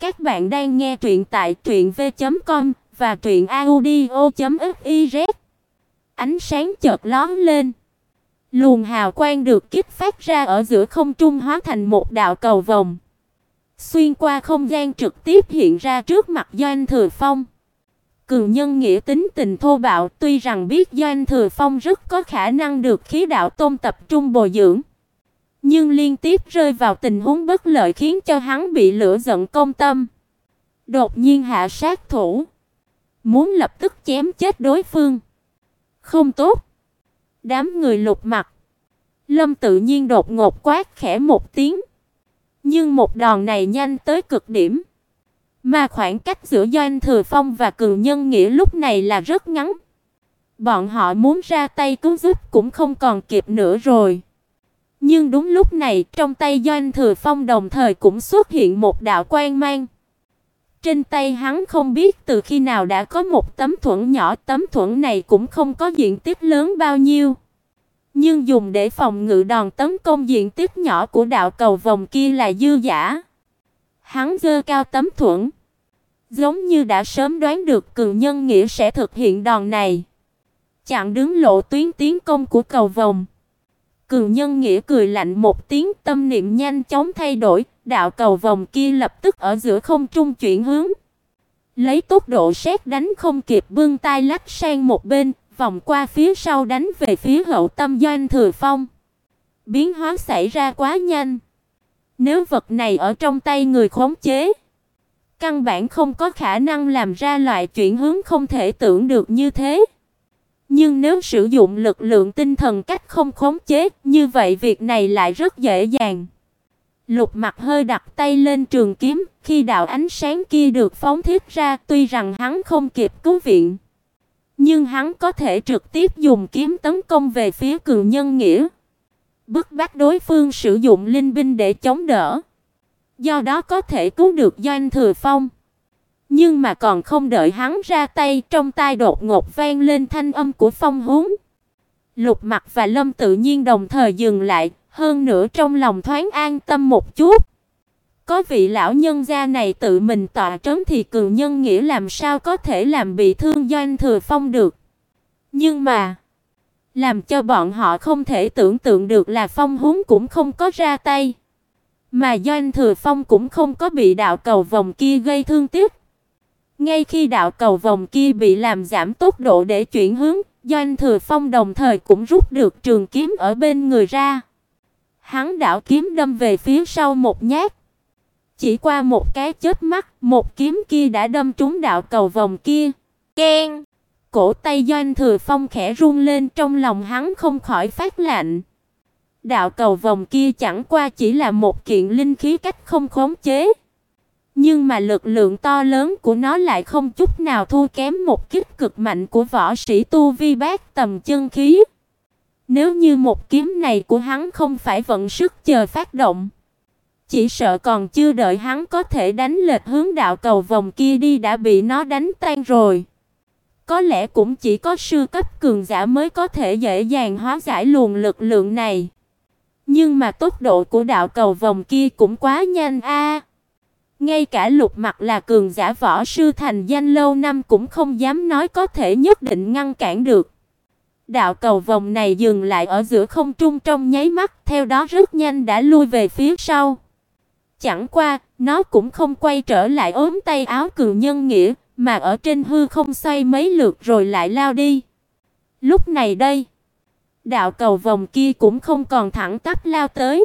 Các bạn đang nghe truyện tại truyệnv.com và truyệnaudio.fiz. Ánh sáng chợt lóe lên. Luồng hào quang được kích phát ra ở giữa không trung hóa thành một đạo cầu vồng. Xuyên qua không gian trực tiếp hiện ra trước mặt Doanh Thừa Phong. Cường nhân nghĩa tính tình thô bạo, tuy rằng biết Doanh Thừa Phong rất có khả năng được khí đạo tôn tập trung bồi dưỡng, nhưng liên tiếp rơi vào tình huống bất lợi khiến cho hắn bị lửa giận công tâm. Đột nhiên hạ sát thủ, muốn lập tức chém chết đối phương. Không tốt. Đám người lục mặt. Lâm tự nhiên đột ngột quát khẽ một tiếng. Nhưng một đòn này nhanh tới cực điểm. Mà khoảng cách giữa Doanh Thừa Phong và Cường Nhân Nghĩa lúc này là rất ngắn. Bọn họ muốn ra tay cứu giúp cũng không còn kịp nữa rồi. Nhưng đúng lúc này, trong tay Doanh Thừa Phong đồng thời cũng xuất hiện một đạo quang mang. Trên tay hắn không biết từ khi nào đã có một tấm thuẫn nhỏ, tấm thuẫn này cũng không có diện tích lớn bao nhiêu, nhưng dùng để phòng ngự đòn tấn công diện tích nhỏ của đạo cầu vòng kia là dư giả. Hắn giơ cao tấm thuẫn, giống như đã sớm đoán được cường nhân nghĩa sẽ thực hiện đòn này, chặn đứng lộ tuyến tiến công của cầu vòng. Cường nhân nghĩa cười lạnh một tiếng, tâm niệm nhanh chóng thay đổi, đạo cầu vòng kia lập tức ở giữa không trung chuyển hướng. Lấy tốc độ sét đánh không kịp bưng tay lách sang một bên, vòng qua phía sau đánh về phía hậu tâm Doanh Thừa Phong. Biến hóa xảy ra quá nhanh. Nếu vật này ở trong tay người khống chế, căn bản không có khả năng làm ra loại chuyển hướng không thể tưởng được như thế. Nhưng nếu sử dụng lực lượng tinh thần cách không khống chế, như vậy việc này lại rất dễ dàng. Lục Mặc hơi đặt tay lên trường kiếm, khi đạo ánh sáng kia được phóng thiết ra, tuy rằng hắn không kịp cứu viện, nhưng hắn có thể trực tiếp dùng kiếm tấn công về phía cường nhân nghĩa, bức bách đối phương sử dụng linh binh để chống đỡ. Do đó có thể cứu được Doanh Thừa Phong. Nhưng mà còn không đợi hắn ra tay, trong tai đột ngột vang lên thanh âm của Phong Húng. Lục Mặc và Lâm tự nhiên đồng thời dừng lại, hơn nữa trong lòng thoáng an tâm một chút. Có vị lão nhân gia này tự mình tọa trấn thì cường nhân nghĩa làm sao có thể làm bị thương Doanh Thừa Phong được. Nhưng mà, làm cho bọn họ không thể tưởng tượng được là Phong Húng cũng không có ra tay, mà Doanh Thừa Phong cũng không có bị đạo cầu vòng kia gây thương tiếc. Ngay khi đạo cầu vòng kia bị làm giảm tốc độ để chuyển hướng, Doanh Thừa Phong đồng thời cũng rút được trường kiếm ở bên người ra. Hắn đảo kiếm đâm về phía sau một nhát. Chỉ qua một cái chớp mắt, một kiếm kia đã đâm trúng đạo cầu vòng kia. Keng! Cổ tay Doanh Thừa Phong khẽ run lên trong lòng hắn không khỏi phát lạnh. Đạo cầu vòng kia chẳng qua chỉ là một kiện linh khí cách không khống chế. Nhưng mà lực lượng to lớn của nó lại không chút nào thua kém một kích cực mạnh của võ sĩ tu vi bát tầm chân khí. Nếu như một kiếm này của hắn không phải vận sức chờ phát động, chỉ sợ còn chưa đợi hắn có thể đánh lệch hướng đạo cầu vòng kia đi đã bị nó đánh tan rồi. Có lẽ cũng chỉ có sư cấp cường giả mới có thể dễ dàng hóa giải luồng lực lượng này. Nhưng mà tốc độ của đạo cầu vòng kia cũng quá nhanh a. Ngay cả Lục Mặc là cường giả võ sư thành danh lâu năm cũng không dám nói có thể nhất định ngăn cản được. Đạo cầu vòng này dừng lại ở giữa không trung trong nháy mắt, theo đó rất nhanh đã lui về phía sau. Chẳng qua, nó cũng không quay trở lại ốm tay áo cường nhân nghĩa, mà ở trên hư không xoay mấy lượt rồi lại lao đi. Lúc này đây, đạo cầu vòng kia cũng không còn thẳng tắp lao tới,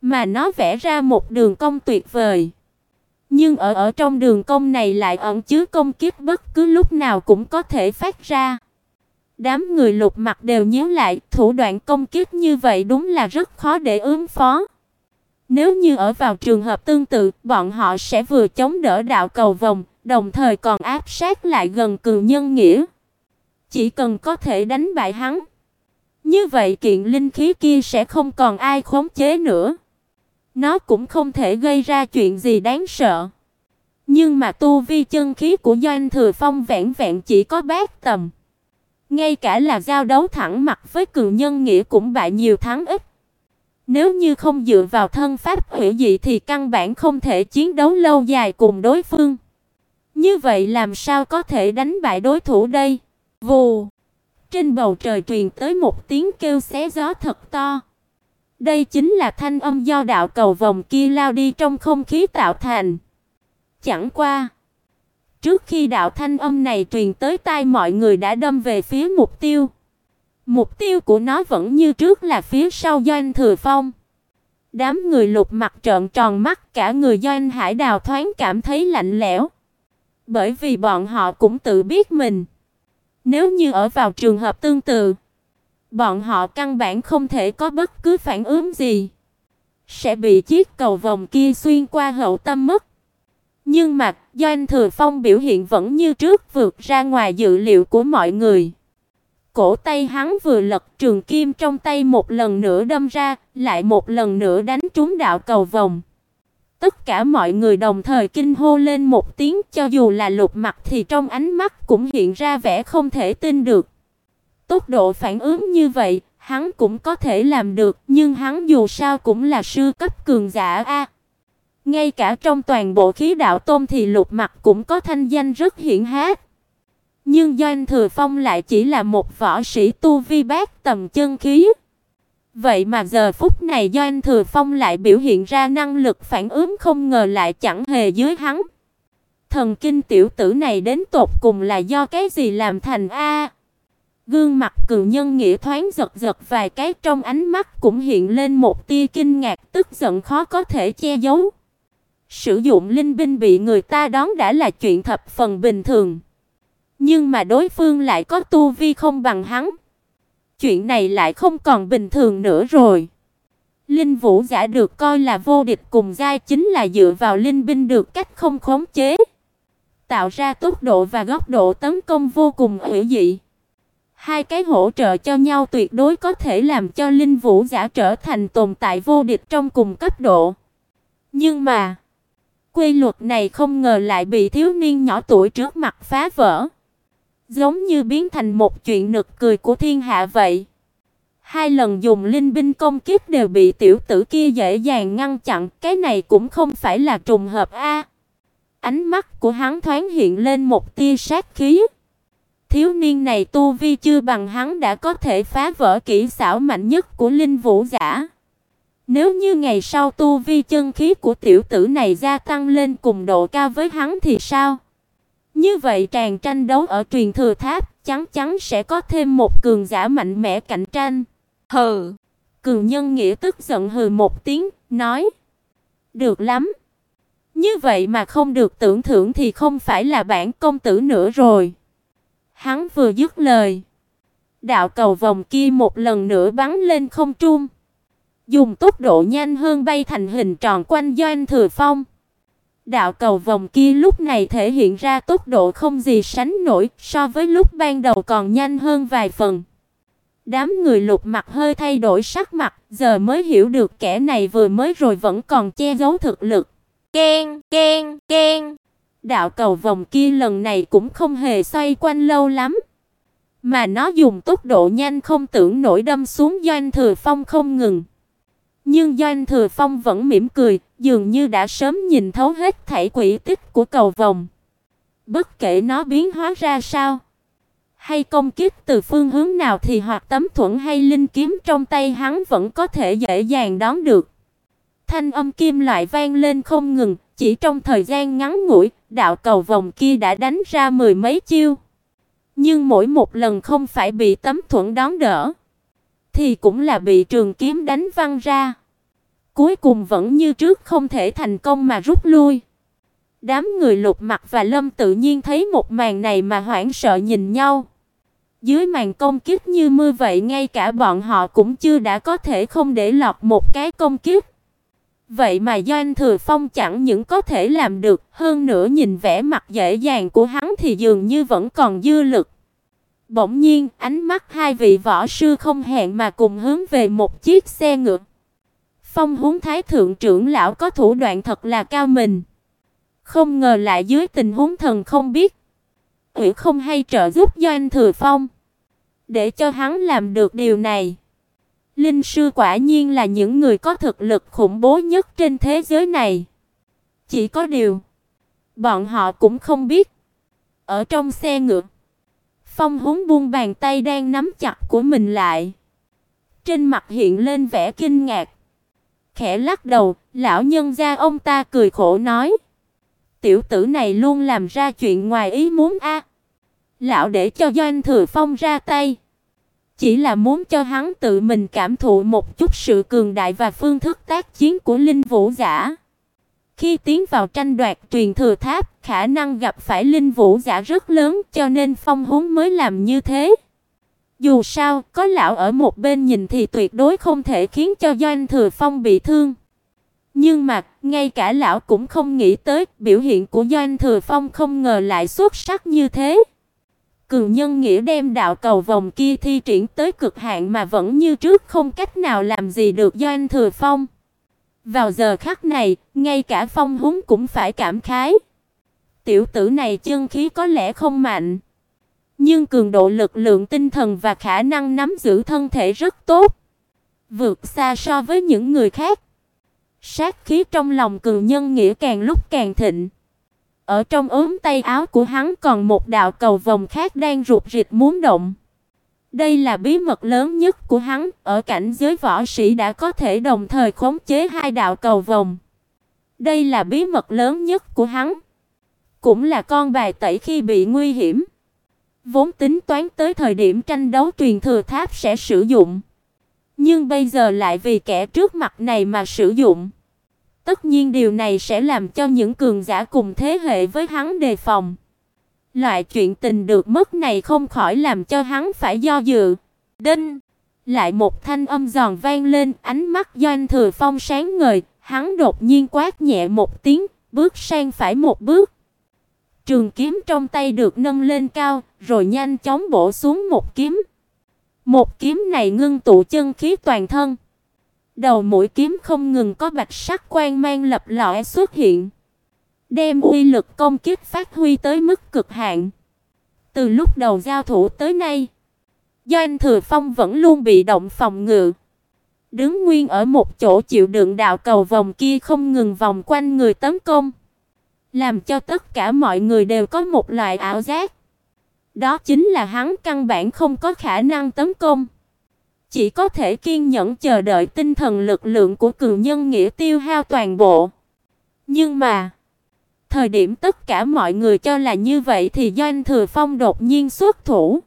mà nó vẽ ra một đường cong tuyệt vời. Nhưng ở ở trong đường công này lại ẩn chứa công kiếp bất cứ lúc nào cũng có thể phát ra. Đám người lục mặt đều nhíu lại, thủ đoạn công kiếp như vậy đúng là rất khó để ứng phó. Nếu như ở vào trường hợp tương tự, bọn họ sẽ vừa chống đỡ đạo cầu vòng, đồng thời còn áp sát lại gần cường nhân nghĩa. Chỉ cần có thể đánh bại hắn, như vậy kiện linh khí kia sẽ không còn ai khống chế nữa. Nó cũng không thể gây ra chuyện gì đáng sợ. Nhưng mà tu vi chân khí của Doanh Thừa Phong vẹn vẹn chỉ có bát tầm. Ngay cả là giao đấu thẳng mặt với cường nhân nghĩa cũng bại nhiều thắng ít. Nếu như không dựa vào thân pháp hủy dị thì căn bản không thể chiến đấu lâu dài cùng đối phương. Như vậy làm sao có thể đánh bại đối thủ đây? Vù. Trên bầu trời truyền tới một tiếng kêu xé gió thật to. Đây chính là thanh âm do đạo cầu vòng kia lao đi trong không khí tạo thành. Chẳng qua, trước khi đạo thanh âm này truyền tới tai mọi người đã đâm về phía mục tiêu. Mục tiêu của nó vẫn như trước là phía sau Doanh Thừa Phong. Đám người lục mặt trợn tròn mắt, cả người Doanh Hải Đào thoáng cảm thấy lạnh lẽo. Bởi vì bọn họ cũng tự biết mình, nếu như ở vào trường hợp tương tự, bọn họ căn bản không thể có bất cứ phản ứng gì, sẽ bị chiếc cầu vòng kia xuyên qua hậu tâm mất. Nhưng mà, Doanh Thừa Phong biểu hiện vẫn như trước vượt ra ngoài dự liệu của mọi người. Cổ tay hắn vừa lật trường kim trong tay một lần nữa đâm ra, lại một lần nữa đánh trúng đạo cầu vòng. Tất cả mọi người đồng thời kinh hô lên một tiếng, cho dù là Lục Mặc thì trong ánh mắt cũng hiện ra vẻ không thể tin được. Tốc độ phản ứng như vậy, hắn cũng có thể làm được, nhưng hắn dù sao cũng là sư cấp cường giả a. ngay cả trong toàn bộ khí đạo tôm thì Lục Mặc cũng có thanh danh rất hiển hách. Nhưng Doanh Thừa Phong lại chỉ là một võ sĩ tu vi bát tầm chân khí. Vậy mà giờ phút này Doanh Thừa Phong lại biểu hiện ra năng lực phản ứng không ngờ lại chẳng hề dưới hắn. Thần kinh tiểu tử này đến tột cùng là do cái gì làm thành a? Gương mặt cừu nhân nghĩa thoáng giật giật vài cái trong ánh mắt cũng hiện lên một tia kinh ngạc tức giận khó có thể che giấu. Sử dụng linh binh bị người ta đón đã là chuyện thập phần bình thường. Nhưng mà đối phương lại có tu vi không bằng hắn. Chuyện này lại không còn bình thường nữa rồi. Linh vũ giả được coi là vô địch cùng giai chính là dựa vào linh binh được cách không khống chế, tạo ra tốc độ và góc độ tấn công vô cùng hữu dị. Hai cái hỗ trợ cho nhau tuyệt đối có thể làm cho linh vũ giả trở thành tồn tại vô địch trong cùng cấp độ. Nhưng mà, quy luật này không ngờ lại bị thiếu niên nhỏ tuổi trước mặt phá vỡ giống như biến thành một chuyện nực cười của thiên hạ vậy. Hai lần dùng linh binh công kiếp đều bị tiểu tử kia dễ dàng ngăn chặn, cái này cũng không phải là trùng hợp a. Ánh mắt của hắn thoáng hiện lên một tia sát khí. Thiếu niên này tu vi chưa bằng hắn đã có thể phá vỡ kỹ xảo mạnh nhất của linh vũ giả. Nếu như ngày sau tu vi chân khí của tiểu tử này gia tăng lên cùng độ cao với hắn thì sao? Như vậy tràn tranh đấu ở truyền thừa tháp, chắc chắn sẽ có thêm một cường giả mạnh mẽ cạnh tranh. Hừ. Cường nhân nghĩa tức giận hừ một tiếng, nói: "Được lắm. Như vậy mà không được tưởng thưởng thì không phải là bản công tử nữa rồi." Hắn vừa dứt lời, đạo cầu vòng kia một lần nữa bắn lên không trung, dùng tốc độ nhanh hơn bay thành hình tròn quanh Doanh Thừa Phong. Đạo cầu vòng kia lúc này thể hiện ra tốc độ không gì sánh nổi, so với lúc ban đầu còn nhanh hơn vài phần. Đám người lục mặt hơi thay đổi sắc mặt, giờ mới hiểu được kẻ này vừa mới rồi vẫn còn che giấu thực lực. Ken, ken, ken. Đạo cầu vòng kia lần này cũng không hề xoay quanh lâu lắm, mà nó dùng tốc độ nhanh không tưởng nổi đâm xuống doanh thừa phong không ngừng. Nhưng Doanh Thừa Phong vẫn mỉm cười, dường như đã sớm nhìn thấu hết thảy quỷ tích của cầu vòng. Bất kể nó biến hóa ra sao, hay công kích từ phương hướng nào thì hoặc tấm thuẫn hay linh kiếm trong tay hắn vẫn có thể dễ dàng đón được. Thanh âm kim loại vang lên không ngừng, chỉ trong thời gian ngắn ngủi, đạo cầu vòng kia đã đánh ra mười mấy chiêu. Nhưng mỗi một lần không phải bị tấm thuẫn đón đỡ, thì cũng là bị trường kiếm đánh văng ra. Cuối cùng vẫn như trước không thể thành công mà rút lui. Đám người Lục Mặc và Lâm tự nhiên thấy một màn này mà hoảng sợ nhìn nhau. Dưới màn công kích như mưa vậy ngay cả bọn họ cũng chưa đã có thể không để lọt một cái công kích. Vậy mà Doanh Thừa Phong chẳng những có thể làm được, hơn nữa nhìn vẻ mặt dễ dàng của hắn thì dường như vẫn còn dư lực. Bỗng nhiên, ánh mắt hai vị võ sư không hẹn mà cùng hướng về một chiếc xe ngựa. Phong huống Thái thượng trưởng lão có thủ đoạn thật là cao mình. Không ngờ lại dưới tình huống thần không biết, Ủy không hay trợ giúp Doanh Thừa Phong, để cho hắn làm được điều này. Linh sư quả nhiên là những người có thực lực khủng bố nhất trên thế giới này. Chỉ có điều, bọn họ cũng không biết. Ở trong xe ngựa, Phong Húng buông bàn tay đang nắm chặt của mình lại. Trên mặt hiện lên vẻ kinh ngạc. Khẽ lắc đầu, lão nhân gia ông ta cười khổ nói: "Tiểu tử này luôn làm ra chuyện ngoài ý muốn a." Lão để cho Doanh Thừa Phong ra tay, chỉ là muốn cho hắn tự mình cảm thụ một chút sự cường đại và phương thức tác chiến của linh vũ giả. Khi tiến vào tranh đoạt truyền thừa tháp, khả năng gặp phải linh vũ giả rất lớn, cho nên Phong Húng mới làm như thế. Dù sao, có lão ở một bên nhìn thì tuyệt đối không thể khiến cho Doanh Thừa Phong bị thương. Nhưng mà, ngay cả lão cũng không nghĩ tới, biểu hiện của Doanh Thừa Phong không ngờ lại xuất sắc như thế. Cường nhân nghĩa đem đạo cầu vòng kia thi triển tới cực hạn mà vẫn như trước không cách nào làm gì được Doanh Thừa Phong. Vào giờ khắc này, ngay cả Phong Húng cũng phải cảm khái. Tiểu tử này chân khí có lẽ không mạnh, nhưng cường độ lực lượng tinh thần và khả năng nắm giữ thân thể rất tốt, vượt xa so với những người khác. Sát khí trong lòng cường nhân nghĩa càng lúc càng thịnh. Ở trong ốm tay áo của hắn còn một đạo cầu vòng khác đang rụt rịch muốn động. Đây là bí mật lớn nhất của hắn, ở cảnh giới võ sĩ đã có thể đồng thời khống chế hai đạo cầu vòng. Đây là bí mật lớn nhất của hắn, cũng là con bài tẩy khi bị nguy hiểm. Vốn tính toán tới thời điểm tranh đấu truyền thừa tháp sẽ sử dụng, nhưng bây giờ lại vì kẻ trước mặt này mà sử dụng. Tất nhiên điều này sẽ làm cho những cường giả cùng thế hệ với hắn đề phòng. Loại chuyện tình được mất này không khỏi làm cho hắn phải do dự. Đinh, lại một thanh âm giòn vang lên, ánh mắt Doanh Thừa Phong sáng ngời, hắn đột nhiên quát nhẹ một tiếng, bước sang phải một bước. Trường kiếm trong tay được nâng lên cao, rồi nhanh chóng bổ xuống một kiếm. Một kiếm này ngưng tụ chân khí toàn thân. Đầu mũi kiếm không ngừng có bạch sắc quang mang lập lòe xuất hiện, đem uy lực công kích phát huy tới mức cực hạn. Từ lúc đầu giao thủ tới nay, Doanh Thừa Phong vẫn luôn bị động phòng ngự, đứng nguyên ở một chỗ chịu đựng đạo cầu vòng kia không ngừng vòng quanh người tấn công, làm cho tất cả mọi người đều có một loại ảo giác. Đó chính là hắn căn bản không có khả năng tấn công chỉ có thể kiên nhẫn chờ đợi tinh thần lực lượng của cường nhân nghĩa tiêu hao toàn bộ. Nhưng mà, thời điểm tất cả mọi người cho là như vậy thì Doanh Thừa Phong đột nhiên xuất thủ.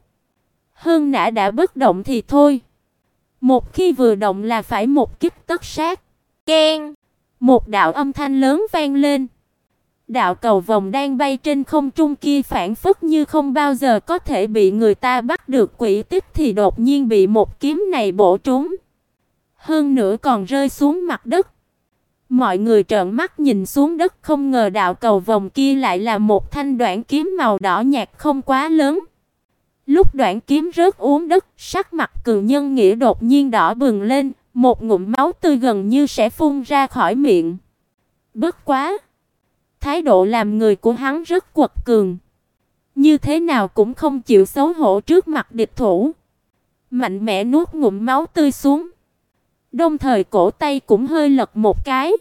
Hơn nã đã bất động thì thôi. Một khi vừa động là phải một kích tất sát. Keng! Một đạo âm thanh lớn vang lên. Đạo cầu vòng đang bay trên không trung kia phản phất như không bao giờ có thể bị người ta bắt được quỷ tích thì đột nhiên bị một kiếm này bổ trúng. Hơn nữa còn rơi xuống mặt đất. Mọi người trợn mắt nhìn xuống đất không ngờ đạo cầu vòng kia lại là một thanh đoạn kiếm màu đỏ nhạt không quá lớn. Lúc đoạn kiếm rớt uống đất, sắc mặt cường nhân nghĩa đột nhiên đỏ bừng lên, một ngụm máu tươi gần như sẽ phun ra khỏi miệng. Bất quá! Thái độ làm người của hắn rất quật cường. Như thế nào cũng không chịu xấu hổ trước mặt địch thủ. Mạnh mẽ nuốt ngụm máu tươi xuống. Đồng thời cổ tay cũng hơi lật một cái.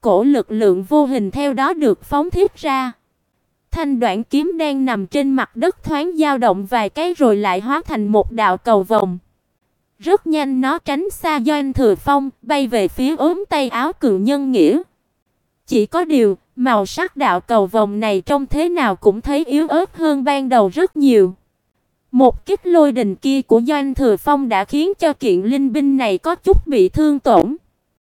Cổ lực lượng vô hình theo đó được phóng thiết ra. Thanh đoạn kiếm đang nằm trên mặt đất thoáng dao động vài cái rồi lại hóa thành một đạo cầu vòng. Rất nhanh nó tránh xa Doanh Thừa Phong, bay về phía ốm tay áo cường nhân nghĩa. Chỉ có điều, Màu sắc đạo cầu vòng này trông thế nào cũng thấy yếu ớt hơn ban đầu rất nhiều. Một kích lôi đình kia của Doanh Thừa Phong đã khiến cho kiện linh binh này có chút bị thương tổn.